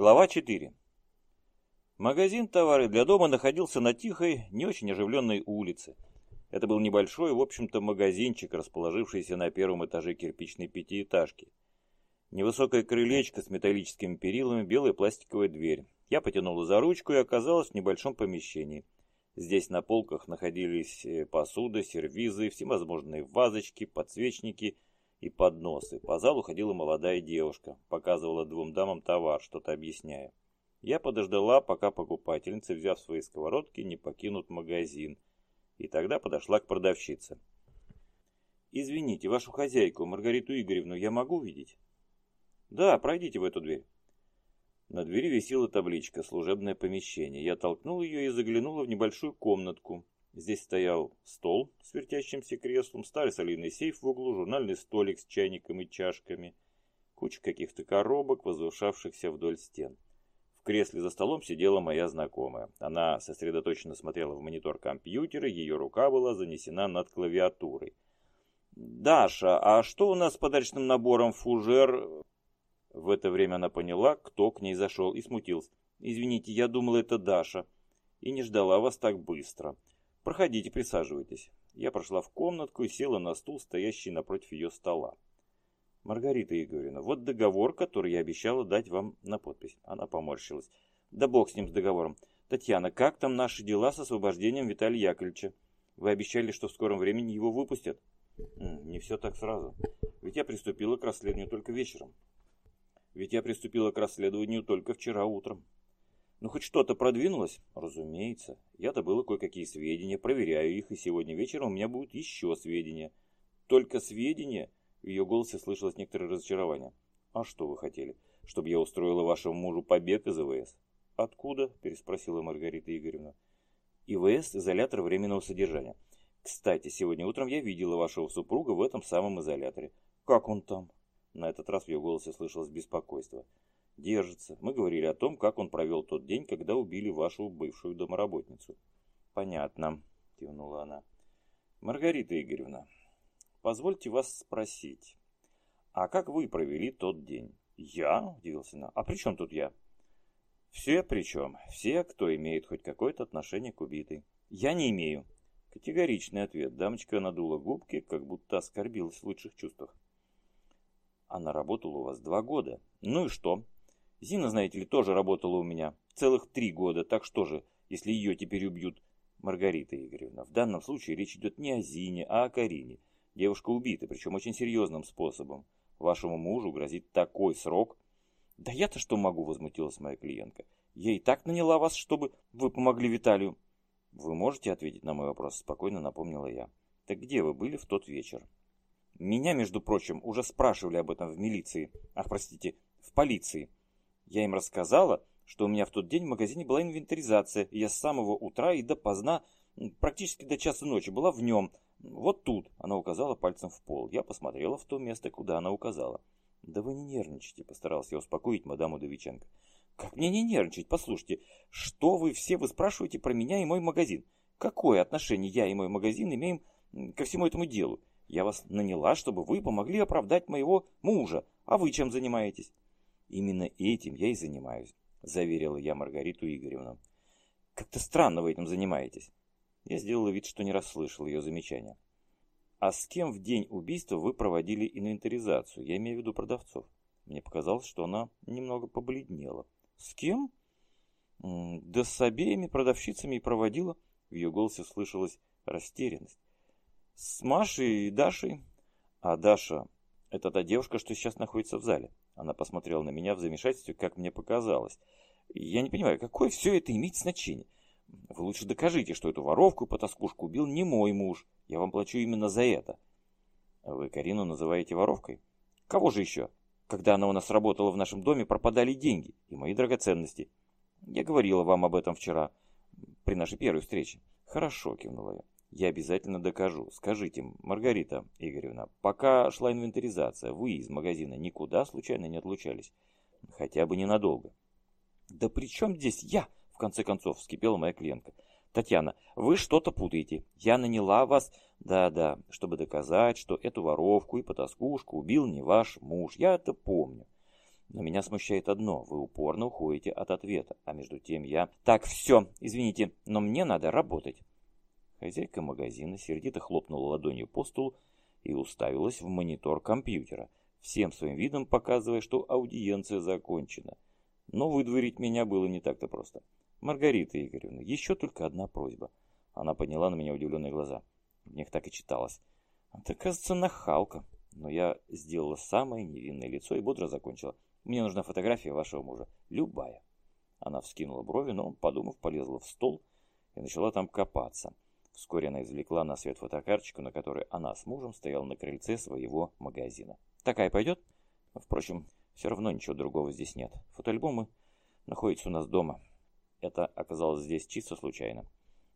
Глава 4. Магазин товары для дома находился на тихой, не очень оживленной улице. Это был небольшой, в общем-то, магазинчик, расположившийся на первом этаже кирпичной пятиэтажки. Невысокое крылечко с металлическими перилами, белая пластиковая дверь. Я потянула за ручку и оказалась в небольшом помещении. Здесь на полках находились э, посуда, сервизы, всевозможные вазочки, подсвечники – и подносы. По залу ходила молодая девушка, показывала двум дамам товар, что-то объясняя. Я подождала, пока покупательницы, взяв свои сковородки, не покинут магазин. И тогда подошла к продавщице. «Извините, вашу хозяйку, Маргариту Игоревну, я могу видеть?» «Да, пройдите в эту дверь». На двери висела табличка «Служебное помещение». Я толкнул ее и заглянула в небольшую комнатку, Здесь стоял стол с вертящимся креслом, старый солидный сейф в углу, журнальный столик с чайником и чашками, куча каких-то коробок, возвышавшихся вдоль стен. В кресле за столом сидела моя знакомая. Она сосредоточенно смотрела в монитор компьютера, ее рука была занесена над клавиатурой. «Даша, а что у нас с подарочным набором фужер?» В это время она поняла, кто к ней зашел, и смутился. «Извините, я думала, это Даша, и не ждала вас так быстро». Проходите, присаживайтесь. Я прошла в комнатку и села на стул, стоящий напротив ее стола. Маргарита Игоревна, вот договор, который я обещала дать вам на подпись. Она поморщилась. Да бог с ним, с договором. Татьяна, как там наши дела с освобождением Виталия Яковлевича? Вы обещали, что в скором времени его выпустят? Не все так сразу. Ведь я приступила к расследованию только вечером. Ведь я приступила к расследованию только вчера утром. Ну, хоть что-то продвинулось? Разумеется. Я добыла кое-какие сведения, проверяю их, и сегодня вечером у меня будут еще сведения. Только сведения? В ее голосе слышалось некоторое разочарование. А что вы хотели? Чтобы я устроила вашему мужу побег из ИВС? Откуда? Переспросила Маргарита Игоревна. ИВС – изолятор временного содержания. Кстати, сегодня утром я видела вашего супруга в этом самом изоляторе. Как он там? На этот раз в ее голосе слышалось беспокойство. Держится. Мы говорили о том, как он провел тот день, когда убили вашу бывшую домоработницу. Понятно, кивнула она. Маргарита Игоревна, позвольте вас спросить, а как вы провели тот день? Я? Удивился она. А при чем тут я? Все причем. Все, кто имеет хоть какое-то отношение к убитой. Я не имею. Категоричный ответ. Дамочка надула губки, как будто оскорбилась в лучших чувствах. Она работала у вас два года. Ну и что? Зина, знаете ли, тоже работала у меня. Целых три года. Так что же, если ее теперь убьют? Маргарита Игоревна, в данном случае речь идет не о Зине, а о Карине. Девушка убита, причем очень серьезным способом. Вашему мужу грозит такой срок. Да я-то что могу, возмутилась моя клиентка. Я и так наняла вас, чтобы вы помогли Виталию. Вы можете ответить на мой вопрос, спокойно напомнила я. Так где вы были в тот вечер? Меня, между прочим, уже спрашивали об этом в милиции. Ах, простите, в полиции. Я им рассказала, что у меня в тот день в магазине была инвентаризация, и я с самого утра и до поздна, практически до часа ночи, была в нем. Вот тут, она указала пальцем в пол. Я посмотрела в то место, куда она указала. Да вы не нервничайте, постарался я успокоить мадаму Довиченко. Как мне не нервничать? Послушайте, что вы все вы спрашиваете про меня и мой магазин? Какое отношение я и мой магазин имеем ко всему этому делу? Я вас наняла, чтобы вы помогли оправдать моего мужа. А вы чем занимаетесь? Именно этим я и занимаюсь, заверила я Маргариту Игоревну. Как-то странно вы этим занимаетесь. Я сделала вид, что не расслышал ее замечания. А с кем в день убийства вы проводили инвентаризацию? Я имею в виду продавцов. Мне показалось, что она немного побледнела. С кем? Да с обеими продавщицами и проводила. В ее голосе слышалась растерянность. С Машей и Дашей. А Даша – это та девушка, что сейчас находится в зале. Она посмотрела на меня в замешательстве, как мне показалось. Я не понимаю, какое все это имеет значение? Вы лучше докажите, что эту воровку и потаскушку убил не мой муж. Я вам плачу именно за это. Вы Карину называете воровкой? Кого же еще? Когда она у нас работала в нашем доме, пропадали деньги и мои драгоценности. Я говорила вам об этом вчера, при нашей первой встрече. Хорошо, кивнула я. Я обязательно докажу. Скажите, Маргарита Игоревна, пока шла инвентаризация, вы из магазина никуда случайно не отлучались? Хотя бы ненадолго. Да при чем здесь я? В конце концов, вскипела моя клиентка. Татьяна, вы что-то путаете. Я наняла вас, да-да, чтобы доказать, что эту воровку и потаскушку убил не ваш муж. Я это помню. Но меня смущает одно, вы упорно уходите от ответа, а между тем я... Так, все, извините, но мне надо работать. Хозяйка магазина сердито хлопнула ладонью по столу и уставилась в монитор компьютера, всем своим видом показывая, что аудиенция закончена. Но выдворить меня было не так-то просто. «Маргарита Игоревна, еще только одна просьба». Она подняла на меня удивленные глаза. В них так и читалось. «Это, кажется, нахалка». Но я сделала самое невинное лицо и бодро закончила. «Мне нужна фотография вашего мужа. Любая». Она вскинула брови, но, подумав, полезла в стол и начала там копаться. Вскоре она извлекла на свет фотокарточку, на которой она с мужем стояла на крыльце своего магазина. «Такая пойдет?» Впрочем, все равно ничего другого здесь нет. Фотоальбомы находятся у нас дома. Это оказалось здесь чисто случайно.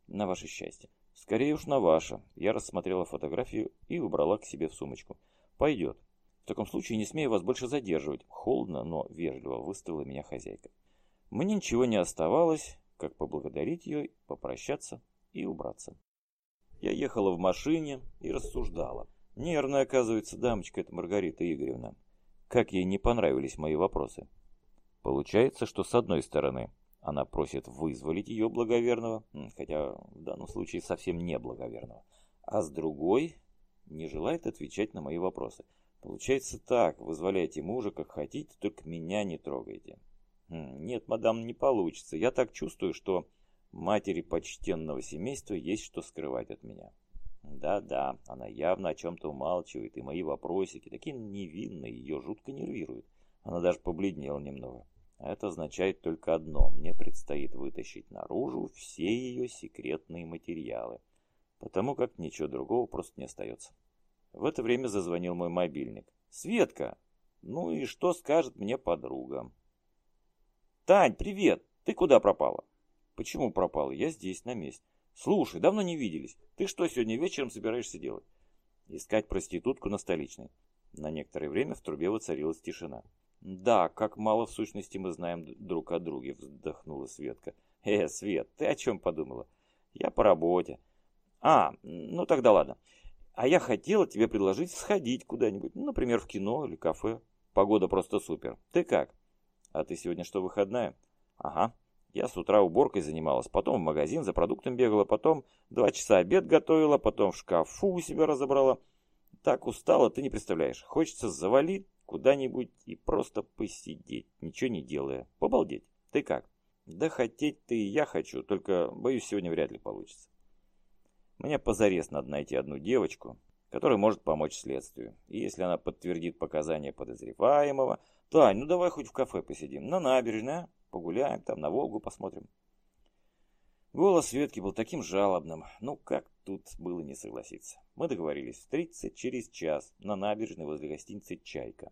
На ваше счастье. Скорее уж на ваше. Я рассмотрела фотографию и убрала к себе в сумочку. Пойдет. В таком случае не смею вас больше задерживать. Холодно, но вежливо выставила меня хозяйка. Мне ничего не оставалось, как поблагодарить ее, попрощаться и убраться. Я ехала в машине и рассуждала. Нервная, оказывается, дамочка эта Маргарита Игоревна. Как ей не понравились мои вопросы. Получается, что с одной стороны она просит вызволить ее благоверного, хотя в данном случае совсем не благоверного, а с другой не желает отвечать на мои вопросы. Получается так, вызволяйте мужа как хотите, только меня не трогайте. Нет, мадам, не получится. Я так чувствую, что матери почтенного семейства есть что скрывать от меня. Да-да, она явно о чем-то умалчивает, и мои вопросики, такие невинные, ее жутко нервируют. Она даже побледнела немного. Это означает только одно. Мне предстоит вытащить наружу все ее секретные материалы. Потому как ничего другого просто не остается. В это время зазвонил мой мобильник. «Светка! Ну и что скажет мне подруга?» «Тань, привет! Ты куда пропала?» «Почему пропала? Я здесь, на месте». «Слушай, давно не виделись. Ты что сегодня вечером собираешься делать?» «Искать проститутку на столичной». На некоторое время в трубе воцарилась тишина. «Да, как мало в сущности мы знаем друг о друге», — вздохнула Светка. «Э, Свет, ты о чем подумала?» «Я по работе». «А, ну тогда ладно. А я хотела тебе предложить сходить куда-нибудь, ну, например, в кино или кафе. Погода просто супер. Ты как?» «А ты сегодня что, выходная?» «Ага. Я с утра уборкой занималась, потом в магазин за продуктом бегала, потом два часа обед готовила, потом в шкафу у себя разобрала. Так устала, ты не представляешь. Хочется завалить куда-нибудь и просто посидеть, ничего не делая. Побалдеть. Ты как? Да хотеть ты и я хочу, только, боюсь, сегодня вряд ли получится. Мне позарез надо найти одну девочку, которая может помочь следствию. И если она подтвердит показания подозреваемого, то, Ань, ну давай хоть в кафе посидим, на набережной, а? Погуляем, там на Волгу посмотрим. Голос Светки был таким жалобным. Ну, как тут было не согласиться. Мы договорились встретиться через час на набережной возле гостиницы «Чайка».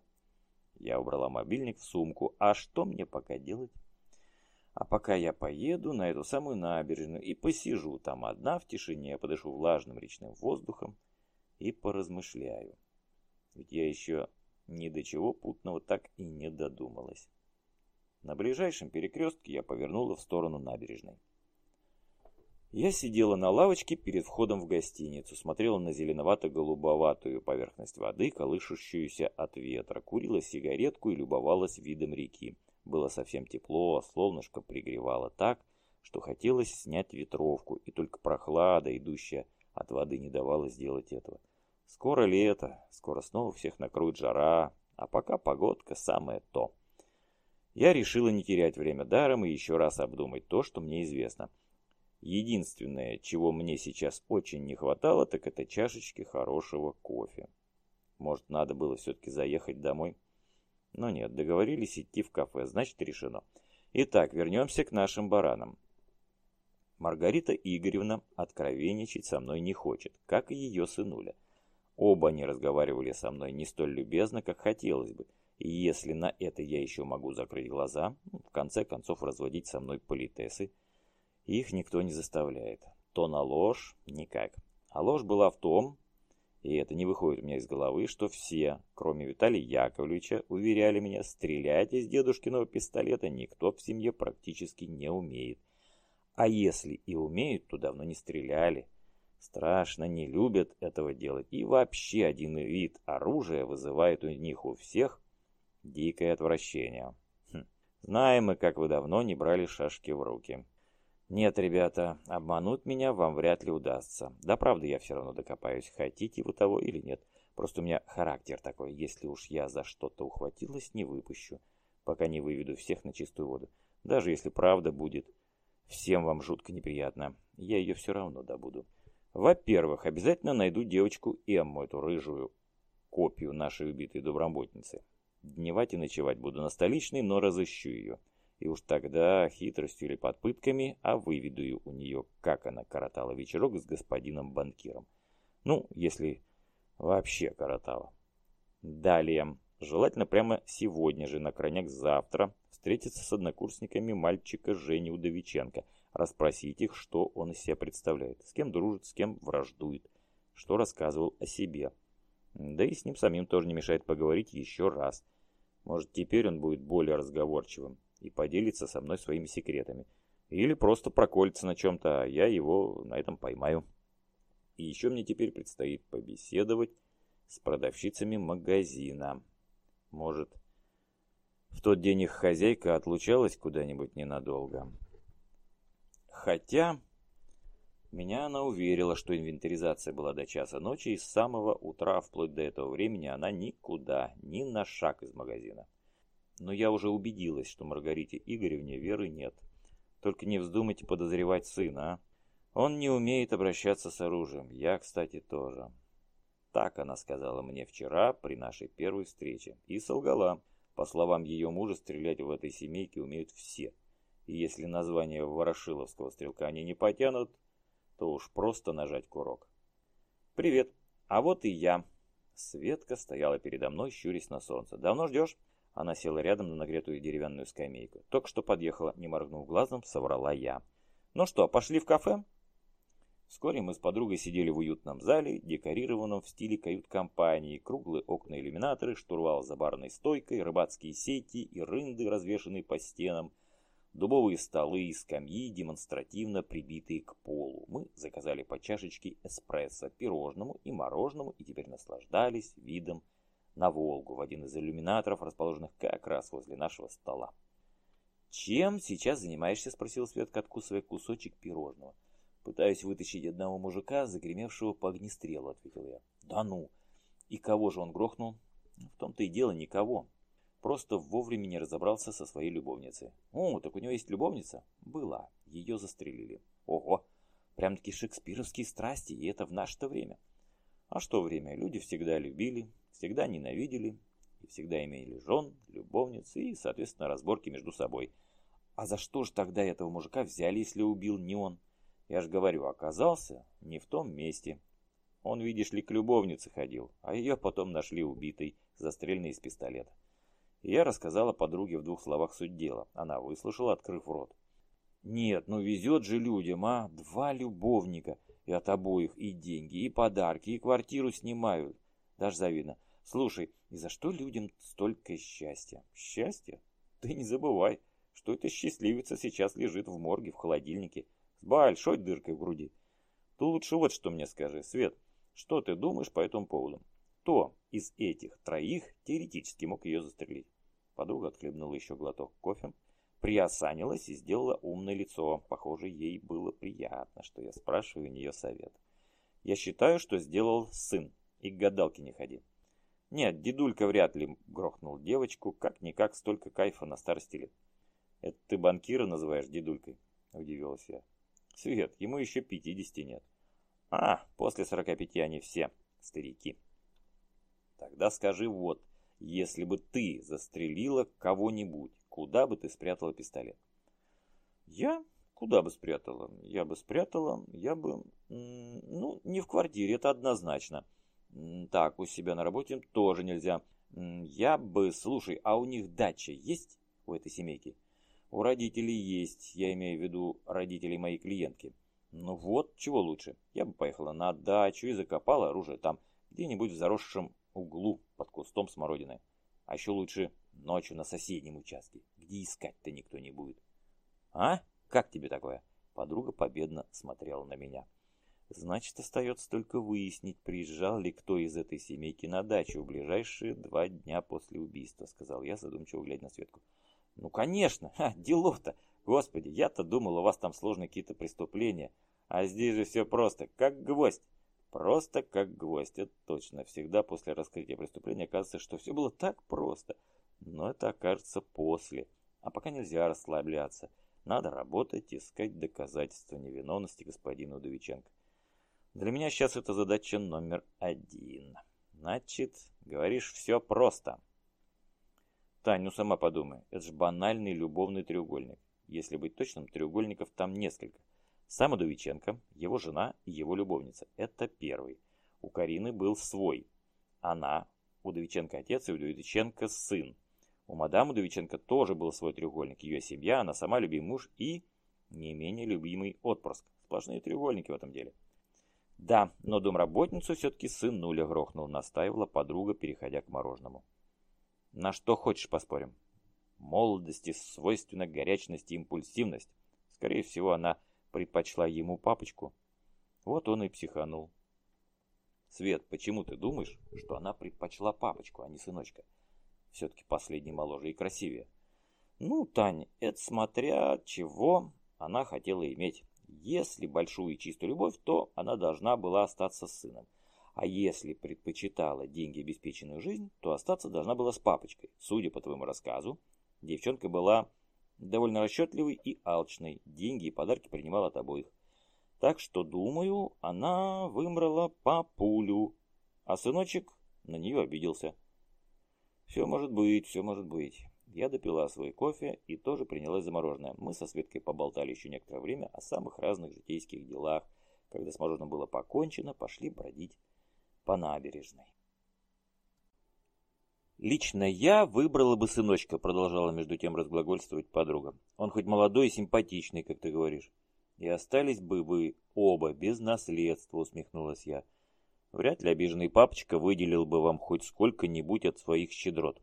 Я убрала мобильник в сумку. А что мне пока делать? А пока я поеду на эту самую набережную и посижу там одна в тишине, подышу влажным речным воздухом и поразмышляю. Ведь я еще ни до чего путного так и не додумалась. На ближайшем перекрестке я повернула в сторону набережной. Я сидела на лавочке перед входом в гостиницу, смотрела на зеленовато-голубоватую поверхность воды, колышущуюся от ветра, курила сигаретку и любовалась видом реки. Было совсем тепло, а солнышко пригревало так, что хотелось снять ветровку, и только прохлада, идущая от воды, не давала сделать этого. Скоро лето, скоро снова всех накроет жара, а пока погодка самое то. Я решила не терять время даром и еще раз обдумать то, что мне известно – Единственное, чего мне сейчас очень не хватало, так это чашечки хорошего кофе. Может, надо было все-таки заехать домой? Но нет, договорились идти в кафе, значит решено. Итак, вернемся к нашим баранам. Маргарита Игоревна откровенничать со мной не хочет, как и ее сынуля. Оба они разговаривали со мной не столь любезно, как хотелось бы. И если на это я еще могу закрыть глаза, ну, в конце концов разводить со мной политесы, их никто не заставляет. То на ложь – никак. А ложь была в том, и это не выходит у меня из головы, что все, кроме Виталия Яковлевича, уверяли меня, стрелять из дедушкиного пистолета никто в семье практически не умеет. А если и умеют, то давно не стреляли. Страшно не любят этого делать. И вообще один вид оружия вызывает у них у всех Дикое отвращение. Хм. Знаем мы, как вы давно не брали шашки в руки. Нет, ребята, обмануть меня вам вряд ли удастся. Да правда я все равно докопаюсь, хотите вы того или нет. Просто у меня характер такой, если уж я за что-то ухватилась, не выпущу, пока не выведу всех на чистую воду. Даже если правда будет всем вам жутко неприятно, я ее все равно добуду. Во-первых, обязательно найду девочку Эмму, эту рыжую копию нашей убитой доброботницы. Дневать и ночевать буду на столичной, но разыщу ее. И уж тогда, хитростью или под пытками, а выведу у нее, как она коротала вечерок с господином банкиром. Ну, если вообще коротала. Далее. Желательно прямо сегодня же, на крайняк завтра, встретиться с однокурсниками мальчика Жени Удовиченко, расспросить их, что он из себя представляет, с кем дружит, с кем враждует, что рассказывал о себе. Да и с ним самим тоже не мешает поговорить еще раз. Может, теперь он будет более разговорчивым и поделится со мной своими секретами. Или просто проколется на чем-то, а я его на этом поймаю. И еще мне теперь предстоит побеседовать с продавщицами магазина. Может, в тот день их хозяйка отлучалась куда-нибудь ненадолго. Хотя, меня она уверила, что инвентаризация была до часа ночи, и с самого утра вплоть до этого времени она никуда, ни на шаг из магазина. Но я уже убедилась, что Маргарите Игоревне веры нет. Только не вздумайте подозревать сына, а? Он не умеет обращаться с оружием. Я, кстати, тоже. Так она сказала мне вчера при нашей первой встрече. И солгала. По словам ее мужа, стрелять в этой семейке умеют все. И если название ворошиловского стрелка они не потянут, то уж просто нажать курок. «Привет, а вот и я». Светка стояла передо мной, щурясь на солнце. «Давно ждешь?» Она села рядом на нагретую деревянную скамейку. Только что подъехала, не моргнув глазом, соврала я. «Ну что, пошли в кафе?» Вскоре мы с подругой сидели в уютном зале, декорированном в стиле кают-компании, круглые окна-иллюминаторы, штурвал за барной стойкой, рыбацкие сети и рынды, развешанные по стенам, дубовые столы и скамьи, демонстративно прибитые к полу. Мы заказали по чашечке эспрессо, пирожному и мороженому и теперь наслаждались видом на Волгу в один из иллюминаторов, расположенных как раз возле нашего стола. «Чем сейчас занимаешься?» – спросил Светка, откусывая кусочек пирожного. «Пытаюсь вытащить одного мужика, загремевшего по огнестрелу», — ответил я. «Да ну! И кого же он грохнул?» «В том-то и дело никого. Просто вовремя не разобрался со своей любовницей». «О, так у него есть любовница?» «Была. Ее застрелили». «Ого! Прям-таки шекспировские страсти, и это в наше-то время». А что время? Люди всегда любили, всегда ненавидели, и всегда имели жен, любовниц и, соответственно, разборки между собой. А за что же тогда этого мужика взяли, если убил не он? Я же говорю, оказался не в том месте. Он, видишь ли, к любовнице ходил, а ее потом нашли убитой, застреленной из пистолета. Я рассказала подруге в двух словах суть дела. Она выслушала, открыв рот. Нет, ну везет же людям, а? Два любовника. И от обоих и деньги, и подарки, и квартиру снимают. Даже завидно. Слушай, и за что людям столько счастья? Счастье? Ты не забывай, что эта счастливица сейчас лежит в морге, в холодильнике, большой дыркой в груди. Ты лучше вот что мне скажи, Свет, что ты думаешь по этому поводу? Кто из этих троих теоретически мог ее застрелить? Подруга отхлебнула еще глоток кофе, приосанилась и сделала умное лицо. Похоже, ей было приятно, что я спрашиваю у нее совет. Я считаю, что сделал сын, и к гадалке не ходи. Нет, дедулька вряд ли грохнул девочку, как-никак столько кайфа на старости лет. Это ты банкира называешь дедулькой? Удивилась я. Свет, ему еще 50 нет. А, после 45 они все старики. Тогда скажи вот, если бы ты застрелила кого-нибудь, куда бы ты спрятала пистолет? Я? Куда бы спрятала? Я бы спрятала, я бы... Ну, не в квартире, это однозначно. Так, у себя на работе тоже нельзя. Я бы... Слушай, а у них дача есть у этой семейки? У родителей есть, я имею в виду родителей моей клиентки. Ну вот, чего лучше. Я бы поехала на дачу и закопала оружие там, где-нибудь в заросшем углу под кустом смородины. А еще лучше ночью на соседнем участке, где искать-то никто не будет. А? Как тебе такое? Подруга победно смотрела на меня. Значит, остается только выяснить, приезжал ли кто из этой семейки на дачу в ближайшие два дня после убийства, сказал я, задумчиво глядя на Светку. Ну, конечно, ха, делов-то. Господи, я-то думал, у вас там сложные какие-то преступления. А здесь же все просто, как гвоздь. Просто как гвоздь, это точно. Всегда после раскрытия преступления кажется, что все было так просто. Но это окажется после. А пока нельзя расслабляться. Надо работать, искать доказательства невиновности господина Удовиченко. Для меня сейчас это задача номер один. Значит, говоришь, все просто. Тань, ну сама подумай, это же банальный любовный треугольник. Если быть точным, треугольников там несколько. Сам Удовиченко, его жена и его любовница. Это первый. У Карины был свой. Она, Удовиченко отец и Удовиченко сын. У мадам Удовиченко тоже был свой треугольник. Ее семья, она сама, любимый муж и не менее любимый отпрыск. Сплошные треугольники в этом деле. Да, но домработницу все-таки сын нуля грохнул, настаивала подруга, переходя к мороженому. На что хочешь поспорим? Молодости свойственна горячность и импульсивность. Скорее всего, она предпочла ему папочку. Вот он и психанул. Свет, почему ты думаешь, что она предпочла папочку, а не сыночка? Все-таки последний моложе и красивее. Ну, Тань, это смотря чего она хотела иметь. Если большую и чистую любовь, то она должна была остаться с сыном. А если предпочитала деньги обеспеченную жизнь, то остаться должна была с папочкой. Судя по твоему рассказу, девчонка была довольно расчетливой и алчной. Деньги и подарки принимала от обоих. Так что, думаю, она выбрала папулю, а сыночек на нее обиделся. Все может быть, все может быть. Я допила свой кофе и тоже принялась за мороженое. Мы со Светкой поболтали еще некоторое время о самых разных житейских делах. Когда с мороженым было покончено, пошли бродить по набережной. «Лично я выбрала бы сыночка», — продолжала между тем разглагольствовать подруга. «Он хоть молодой и симпатичный, как ты говоришь. И остались бы вы оба без наследства», — усмехнулась я. «Вряд ли обиженный папочка выделил бы вам хоть сколько-нибудь от своих щедрот.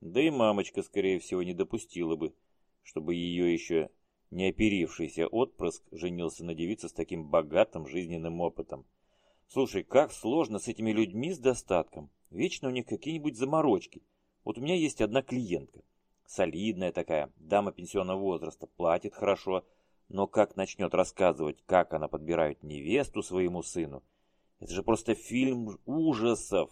Да и мамочка, скорее всего, не допустила бы, чтобы ее еще не оперившийся отпрыск женился на девице с таким богатым жизненным опытом. Слушай, как сложно с этими людьми с достатком. Вечно у них какие-нибудь заморочки. Вот у меня есть одна клиентка. Солидная такая, дама пенсионного возраста, платит хорошо, но как начнет рассказывать, как она подбирает невесту своему сыну, это же просто фильм ужасов.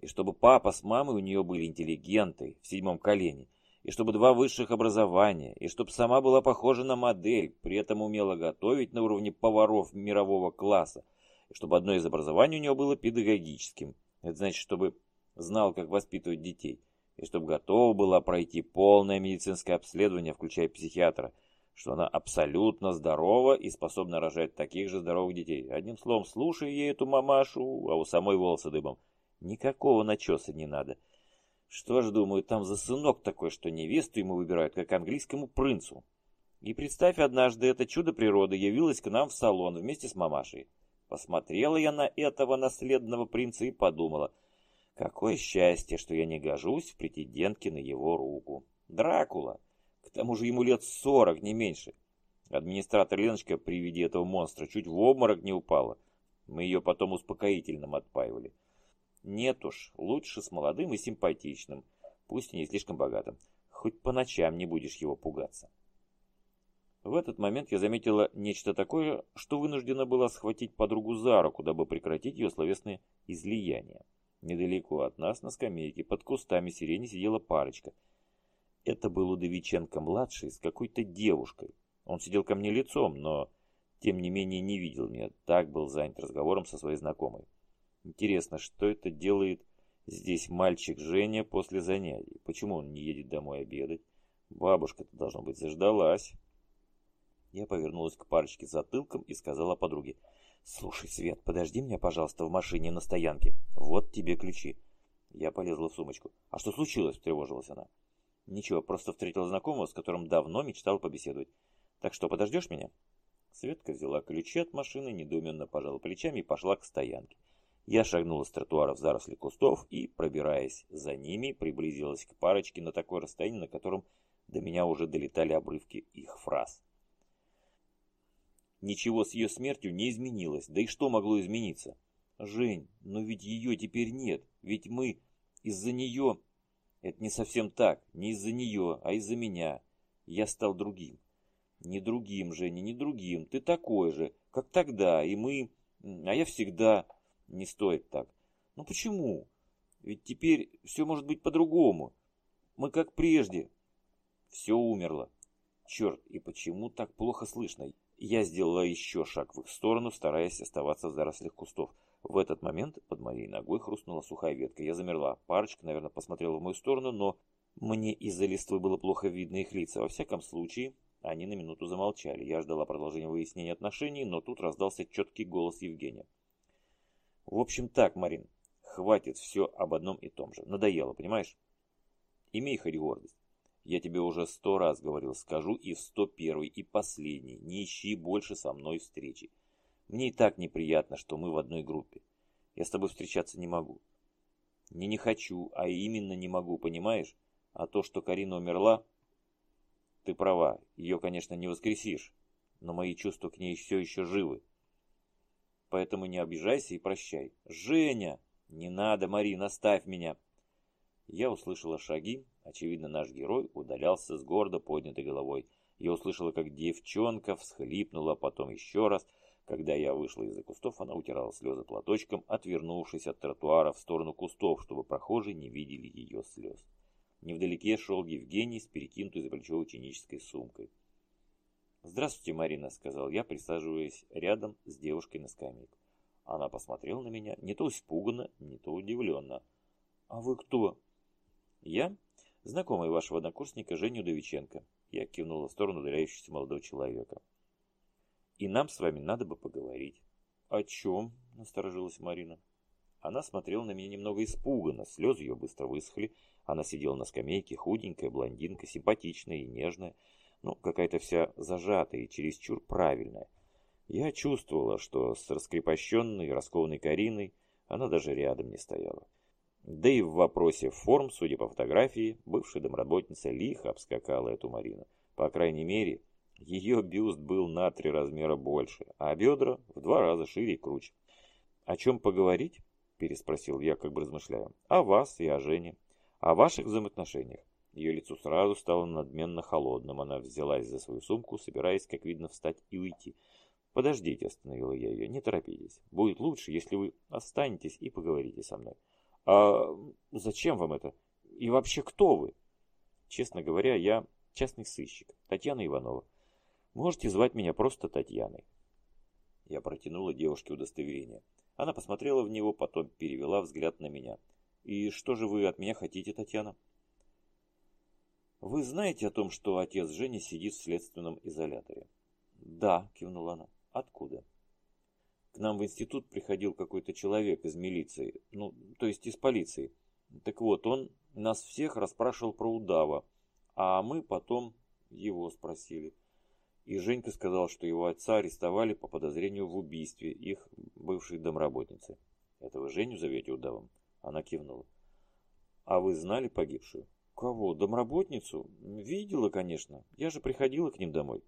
И чтобы папа с мамой у нее были интеллигенты в седьмом колене, и чтобы два высших образования, и чтобы сама была похожа на модель, при этом умела готовить на уровне поваров мирового класса, и чтобы одно из образований у нее было педагогическим. Это значит, чтобы знал, как воспитывать детей, и чтобы готова была пройти полное медицинское обследование, включая психиатра, что она абсолютно здорова и способна рожать таких же здоровых детей. Одним словом, слушай ей эту мамашу, а у самой волосы дыбом. Никакого начеса не надо. Что ж, думаю, там за сынок такой, что невесту ему выбирают, как английскому принцу. И представь, однажды это чудо природы явилось к нам в салон вместе с мамашей. Посмотрела я на этого наследного принца и подумала, какое счастье, что я не гожусь в претендентке на его руку. Дракула. К тому же ему лет сорок, не меньше. Администратор Леночка при виде этого монстра чуть в обморок не упала. Мы ее потом успокоительным отпаивали. Нет уж, лучше с молодым и симпатичным, пусть и не слишком богатым. Хоть по ночам не будешь его пугаться. В этот момент я заметила нечто такое, что вынуждена была схватить подругу за руку, дабы прекратить ее словесные излияния. Недалеко от нас, на скамейке, под кустами сирени сидела парочка. Это был Удовиченко-младший с какой-то девушкой. Он сидел ко мне лицом, но, тем не менее, не видел меня. Так был занят разговором со своей знакомой. Интересно, что это делает здесь мальчик Женя после занятий? Почему он не едет домой обедать? Бабушка-то, должно быть, заждалась. Я повернулась к парочке затылком и сказала подруге. «Слушай, Свет, подожди меня, пожалуйста, в машине на стоянке. Вот тебе ключи». Я полезла в сумочку. «А что случилось?» – встревожилась она. «Ничего, просто встретила знакомого, с которым давно мечтал побеседовать. Так что, подождешь меня?» Светка взяла ключи от машины, недоуменно пожала плечами и пошла к стоянке. Я шагнула с тротуара в заросли кустов и, пробираясь за ними, приблизилась к парочке на такое расстояние, на котором до меня уже долетали обрывки их фраз. Ничего с ее смертью не изменилось. Да и что могло измениться? Жень, но ведь ее теперь нет. Ведь мы из-за нее... Это не совсем так. Не из-за нее, а из-за меня. Я стал другим. Не другим, Женя, не другим. Ты такой же, как тогда. И мы... А я всегда... Не стоит так. Ну почему? Ведь теперь все может быть по-другому. Мы как прежде. Все умерло. Черт, и почему так плохо слышно? Я сделала еще шаг в их сторону, стараясь оставаться в зарослях кустов. В этот момент под моей ногой хрустнула сухая ветка. Я замерла. Парочка, наверное, посмотрела в мою сторону, но мне из-за листвы было плохо видно их лица. Во всяком случае, они на минуту замолчали. Я ждала продолжения выяснения отношений, но тут раздался четкий голос Евгения. В общем так, Марин, хватит все об одном и том же. Надоело, понимаешь? Имей хоть гордость. Я тебе уже сто раз говорил, скажу и в сто первый, и последний. Не ищи больше со мной встречи. Мне и так неприятно, что мы в одной группе. Я с тобой встречаться не могу. Не не хочу, а именно не могу, понимаешь? А то, что Карина умерла, ты права, ее, конечно, не воскресишь, но мои чувства к ней все еще живы. Поэтому не обижайся и прощай. Женя! Не надо, Марина, оставь меня. Я услышала шаги. Очевидно, наш герой удалялся с гордо поднятой головой. Я услышала, как девчонка всхлипнула, потом еще раз. Когда я вышла из-за кустов, она утирала слезы платочком, отвернувшись от тротуара в сторону кустов, чтобы прохожие не видели ее слез. Невдалеке шел Евгений с перекинутой за плечо ученической сумкой. «Здравствуйте, Марина», — сказал я, присаживаясь рядом с девушкой на скамейку. Она посмотрела на меня не то испуганно, не то удивленно. «А вы кто?» «Я знакомый вашего однокурсника Женю Довиченко». Я кивнула в сторону удаляющегося молодого человека. «И нам с вами надо бы поговорить». «О чем?» – насторожилась Марина. Она смотрела на меня немного испуганно, слезы ее быстро высохли. Она сидела на скамейке, худенькая блондинка, симпатичная и нежная ну, какая-то вся зажатая и чересчур правильная. Я чувствовала, что с раскрепощенной, раскованной Кариной она даже рядом не стояла. Да и в вопросе форм, судя по фотографии, бывшая домработница лихо обскакала эту Марину. По крайней мере, ее бюст был на три размера больше, а бедра в два раза шире и круче. «О чем поговорить?» – переспросил я, как бы размышляя. «О вас и о Жене. О ваших взаимоотношениях. Ее лицо сразу стало надменно холодным. Она взялась за свою сумку, собираясь, как видно, встать и уйти. «Подождите», — остановила я ее, — «не торопитесь. Будет лучше, если вы останетесь и поговорите со мной». «А зачем вам это? И вообще кто вы?» «Честно говоря, я частный сыщик, Татьяна Иванова. Можете звать меня просто Татьяной». Я протянула девушке удостоверение. Она посмотрела в него, потом перевела взгляд на меня. «И что же вы от меня хотите, Татьяна?» «Вы знаете о том, что отец Жени сидит в следственном изоляторе?» «Да», — кивнула она. «Откуда?» «К нам в институт приходил какой-то человек из милиции, ну, то есть из полиции. Так вот, он нас всех расспрашивал про удава, а мы потом его спросили. И Женька сказал, что его отца арестовали по подозрению в убийстве их бывшей домработницы. «Это вы Женю зовете удавом?» Она кивнула. «А вы знали погибшую?» Кого? Домработницу? Видела, конечно. Я же приходила к ним домой.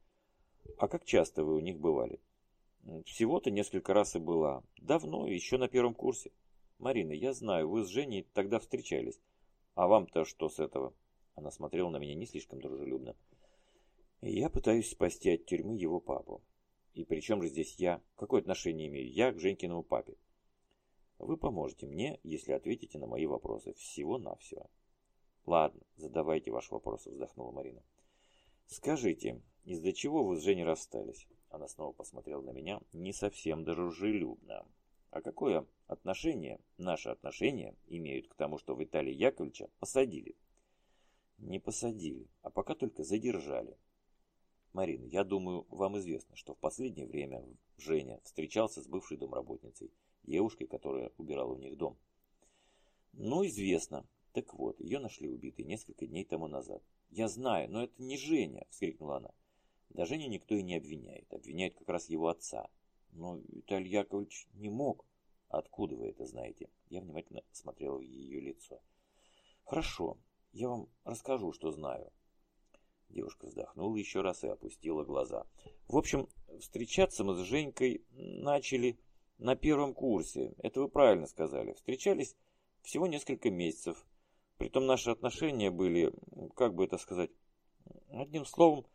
А как часто вы у них бывали? Всего-то несколько раз и была. Давно, еще на первом курсе. Марина, я знаю, вы с Женей тогда встречались. А вам-то что с этого? Она смотрела на меня не слишком дружелюбно. Я пытаюсь спасти от тюрьмы его папу. И при чем же здесь я? Какое отношение имею я к Женькиному папе? Вы поможете мне, если ответите на мои вопросы. Всего-навсего. Ладно, задавайте ваш вопрос, вздохнула Марина. Скажите, из-за чего вы с Женей расстались? Она снова посмотрела на меня не совсем дружелюбно. А какое отношение, наши отношения, имеют к тому, что Виталия Яковлевича посадили? Не посадили, а пока только задержали. Марина, я думаю, вам известно, что в последнее время Женя встречался с бывшей домработницей, девушкой, которая убирала у них дом. Ну, известно. Так вот, ее нашли убитой несколько дней тому назад. «Я знаю, но это не Женя!» – вскрикнула она. Да Женю никто и не обвиняет. Обвиняют как раз его отца. Но Виталий Яковлевич не мог. Откуда вы это знаете? Я внимательно смотрел в ее лицо. Хорошо, я вам расскажу, что знаю. Девушка вздохнула еще раз и опустила глаза. В общем, встречаться мы с Женькой начали на первом курсе. Это вы правильно сказали. Встречались всего несколько месяцев. Притом наши отношения были, как бы это сказать, одним словом,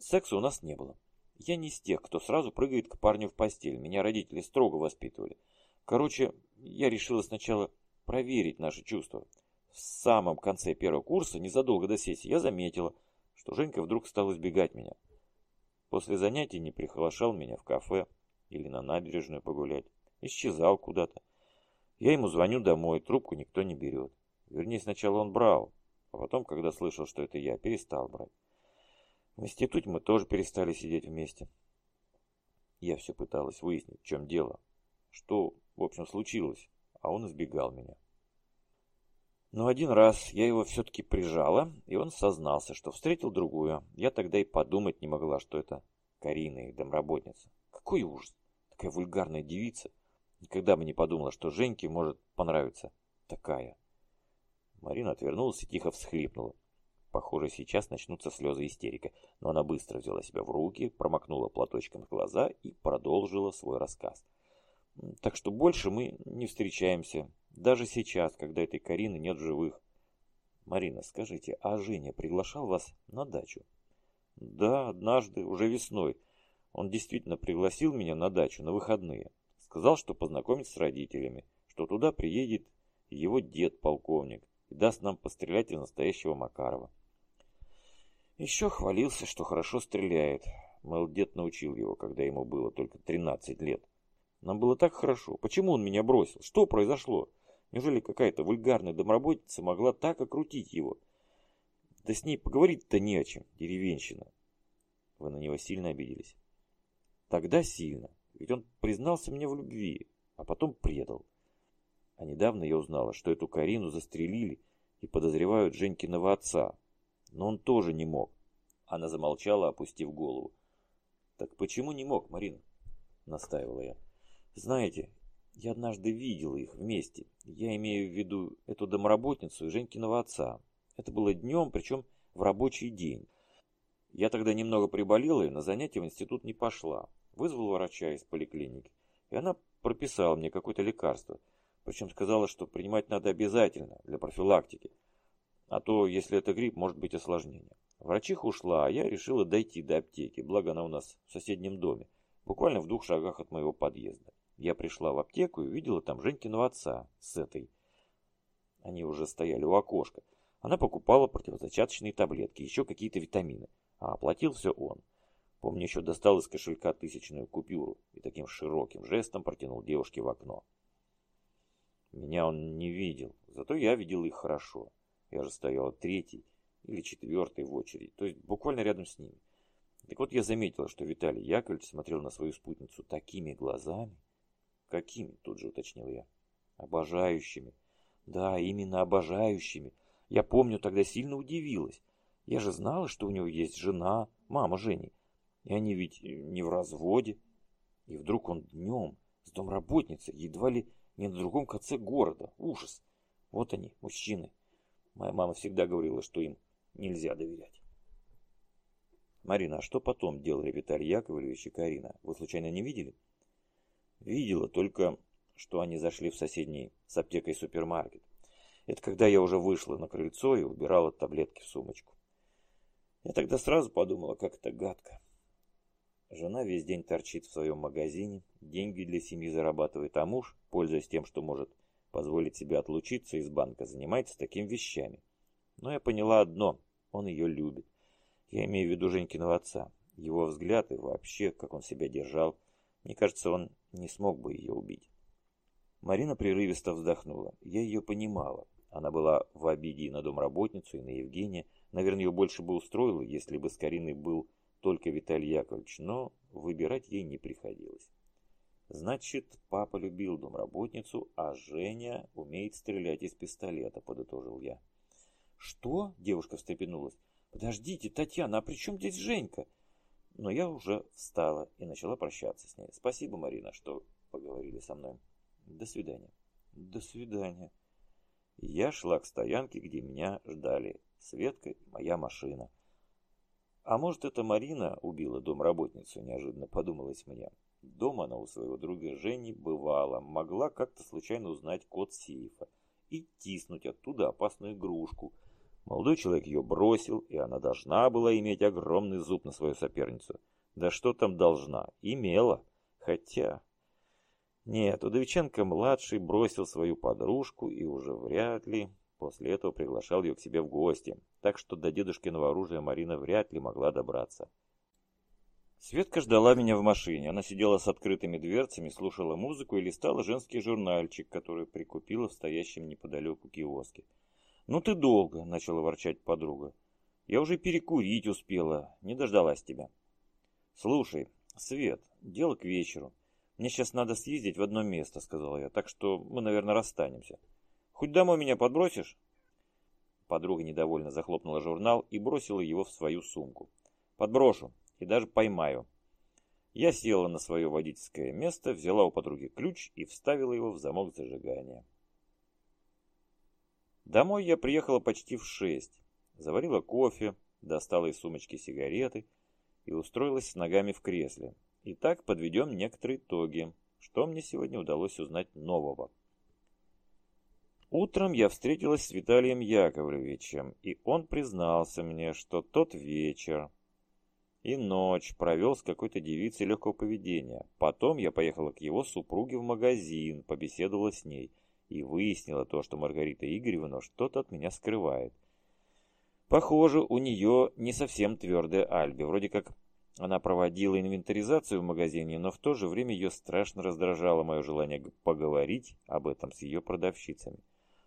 секса у нас не было. Я не из тех, кто сразу прыгает к парню в постель. Меня родители строго воспитывали. Короче, я решила сначала проверить наши чувства. В самом конце первого курса, незадолго до сессии, я заметила, что Женька вдруг стал избегать меня. После занятий не приглашал меня в кафе или на набережную погулять. Исчезал куда-то. Я ему звоню домой, трубку никто не берет. Вернее, сначала он брал, а потом, когда слышал, что это я, перестал брать. В институте мы тоже перестали сидеть вместе. Я все пыталась выяснить, в чем дело, что, в общем, случилось, а он избегал меня. Но один раз я его все-таки прижала, и он сознался, что встретил другую. Я тогда и подумать не могла, что это Карина, их домработница. Какой ужас! Такая вульгарная девица. Никогда бы не подумала, что Женьке может понравиться такая. Марина отвернулась и тихо всхлипнула. Похоже, сейчас начнутся слезы истерика, но она быстро взяла себя в руки, промокнула платочком глаза и продолжила свой рассказ. Так что больше мы не встречаемся, даже сейчас, когда этой Карины нет живых. Марина, скажите, а Женя приглашал вас на дачу? Да, однажды, уже весной. Он действительно пригласил меня на дачу на выходные. Сказал, что познакомит с родителями, что туда приедет его дед-полковник и даст нам пострелять из настоящего Макарова. Еще хвалился, что хорошо стреляет. Мол, дед научил его, когда ему было только 13 лет. Нам было так хорошо. Почему он меня бросил? Что произошло? Неужели какая-то вульгарная домработница могла так окрутить его? Да с ней поговорить-то не о чем, деревенщина. Вы на него сильно обиделись? Тогда сильно. Ведь он признался мне в любви, а потом предал. А недавно я узнала, что эту Карину застрелили и подозревают Женькиного отца, но он тоже не мог. Она замолчала, опустив голову. «Так почему не мог, Марина?» — настаивала я. «Знаете, я однажды видела их вместе. Я имею в виду эту домработницу и Женькиного отца. Это было днем, причем в рабочий день. Я тогда немного приболела и на занятия в институт не пошла. Вызвал врача из поликлиники, и она прописала мне какое-то лекарство. Причем сказала, что принимать надо обязательно для профилактики. А то, если это грипп, может быть осложнение. Врачиха ушла, а я решила дойти до аптеки, благо она у нас в соседнем доме, буквально в двух шагах от моего подъезда. Я пришла в аптеку и увидела там Женькиного отца с этой. Они уже стояли у окошка. Она покупала противозачаточные таблетки, еще какие-то витамины, а оплатил все он. Помню, еще достал из кошелька тысячную купюру и таким широким жестом протянул девушке в окно. Меня он не видел, зато я видел их хорошо. Я же стояла третий или четвертый в очереди, то есть буквально рядом с ними. Так вот я заметила, что Виталий Яковлевич смотрел на свою спутницу такими глазами. Какими, тут же уточнил я. Обожающими. Да, именно обожающими. Я помню, тогда сильно удивилась. Я же знала, что у него есть жена, мама Жени. И они ведь не в разводе. И вдруг он днем с домработницей, едва ли не на другом конце города. Ужас. Вот они, мужчины. Моя мама всегда говорила, что им нельзя доверять. Марина, а что потом делали Виталий Яковлевич и Карина? Вы случайно не видели? Видела, только что они зашли в соседний с аптекой супермаркет. Это когда я уже вышла на крыльцо и убирала таблетки в сумочку. Я тогда сразу подумала, как это гадко. Жена весь день торчит в своем магазине, деньги для семьи зарабатывает, а муж, пользуясь тем, что может позволить себе отлучиться из банка, занимается такими вещами. Но я поняла одно, он ее любит. Я имею в виду Женькиного отца. Его взгляд и вообще, как он себя держал, мне кажется, он не смог бы ее убить. Марина прерывисто вздохнула. Я ее понимала. Она была в обиде и на домработницу, и на Евгения. Наверное, ее больше бы устроило, если бы с Кариной был только Виталий Яковлевич, но выбирать ей не приходилось. Значит, папа любил домработницу, а Женя умеет стрелять из пистолета, подытожил я. Что? Девушка встрепенулась. Подождите, Татьяна, а при чем здесь Женька? Но я уже встала и начала прощаться с ней. Спасибо, Марина, что поговорили со мной. До свидания. До свидания. Я шла к стоянке, где меня ждали Светка и моя машина. А может, это Марина убила домработницу, неожиданно подумалось мне. Дома она у своего друга Жени бывала, могла как-то случайно узнать код сейфа и тиснуть оттуда опасную игрушку. Молодой человек ее бросил, и она должна была иметь огромный зуб на свою соперницу. Да что там должна? Имела. Хотя... Нет, Удовиченко-младший бросил свою подружку и уже вряд ли после этого приглашал ее к себе в гости, так что до дедушкиного оружия Марина вряд ли могла добраться. Светка ждала меня в машине. Она сидела с открытыми дверцами, слушала музыку и листала женский журнальчик, который прикупила в стоящем неподалеку киоске. «Ну ты долго», — начала ворчать подруга. «Я уже перекурить успела, не дождалась тебя». «Слушай, Свет, дело к вечеру. Мне сейчас надо съездить в одно место», — сказала я, «так что мы, наверное, расстанемся. Хоть домой меня подбросишь?» Подруга недовольно захлопнула журнал и бросила его в свою сумку. «Подброшу и даже поймаю». Я села на свое водительское место, взяла у подруги ключ и вставила его в замок зажигания. Домой я приехала почти в шесть. Заварила кофе, достала из сумочки сигареты и устроилась с ногами в кресле. Итак, подведем некоторые итоги. Что мне сегодня удалось узнать нового? Утром я встретилась с Виталием Яковлевичем, и он признался мне, что тот вечер и ночь провел с какой-то девицей легкого поведения. Потом я поехала к его супруге в магазин, побеседовала с ней и выяснила то, что Маргарита Игоревна что-то от меня скрывает. Похоже, у нее не совсем твердое альби, вроде как она проводила инвентаризацию в магазине, но в то же время ее страшно раздражало мое желание поговорить об этом с ее продавщицами.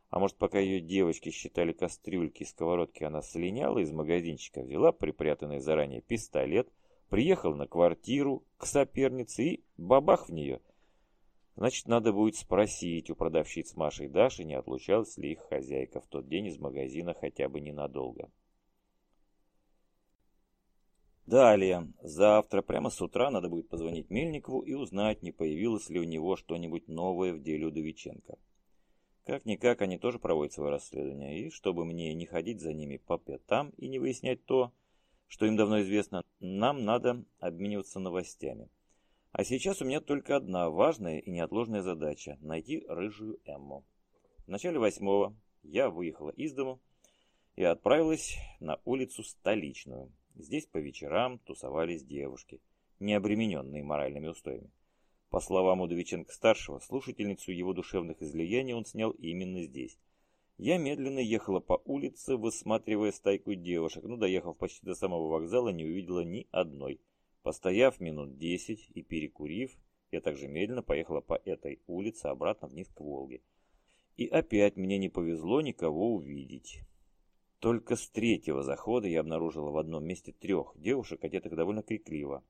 А может, пока ее девочки считали кастрюльки и сковородки, она слиняла из магазинчика, взяла припрятанный заранее пистолет, приехала на квартиру к сопернице и бабах в нее. Значит, надо будет спросить у продавщиц Маши и Даши, не отлучалась ли их хозяйка в тот день из магазина хотя бы ненадолго. Далее, завтра, прямо с утра, надо будет позвонить Мельникову и узнать, не появилось ли у него что-нибудь новое в деле Удовиченко. Как-никак они тоже проводят свое расследование, и чтобы мне не ходить за ними по пятам и не выяснять то, что им давно известно, нам надо обмениваться новостями. А сейчас у меня только одна важная и неотложная задача – найти рыжую Эмму. В начале восьмого я выехала из дому и отправилась на улицу Столичную. Здесь по вечерам тусовались девушки, не обремененные моральными устоями. По словам Удовиченко-старшего, слушательницу его душевных излияний он снял именно здесь. Я медленно ехала по улице, высматривая стайку девушек, но, доехав почти до самого вокзала, не увидела ни одной. Постояв минут десять и перекурив, я также медленно поехала по этой улице обратно вниз к Волге. И опять мне не повезло никого увидеть. Только с третьего захода я обнаружила в одном месте трех девушек, одетых довольно крикливо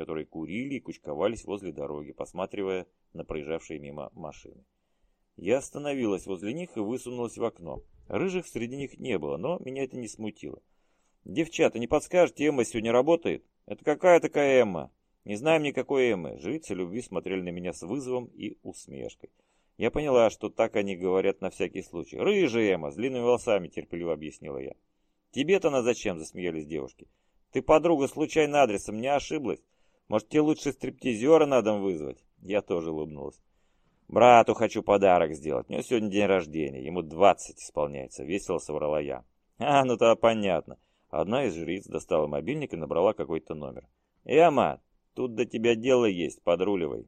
которые курили и кучковались возле дороги, посматривая на проезжавшие мимо машины. Я остановилась возле них и высунулась в окно. Рыжих среди них не было, но меня это не смутило. «Девчата, не подскажете, Эмма сегодня работает?» «Это какая такая Эмма?» «Не знаем никакой Эммы». Жрицы любви смотрели на меня с вызовом и усмешкой. Я поняла, что так они говорят на всякий случай. «Рыжая Эмма, с длинными волосами», — терпеливо объяснила я. «Тебе-то она зачем?» — засмеялись девушки. «Ты, подруга, случайно адресом не ошиблась?» Может, тебе лучше стриптизера на дом вызвать?» Я тоже улыбнулась. «Брату хочу подарок сделать. У него сегодня день рождения. Ему двадцать исполняется». Весело соврала я. «А, ну то понятно». Одна из жриц достала мобильник и набрала какой-то номер. «Эма, тут до тебя дело есть, подруливай».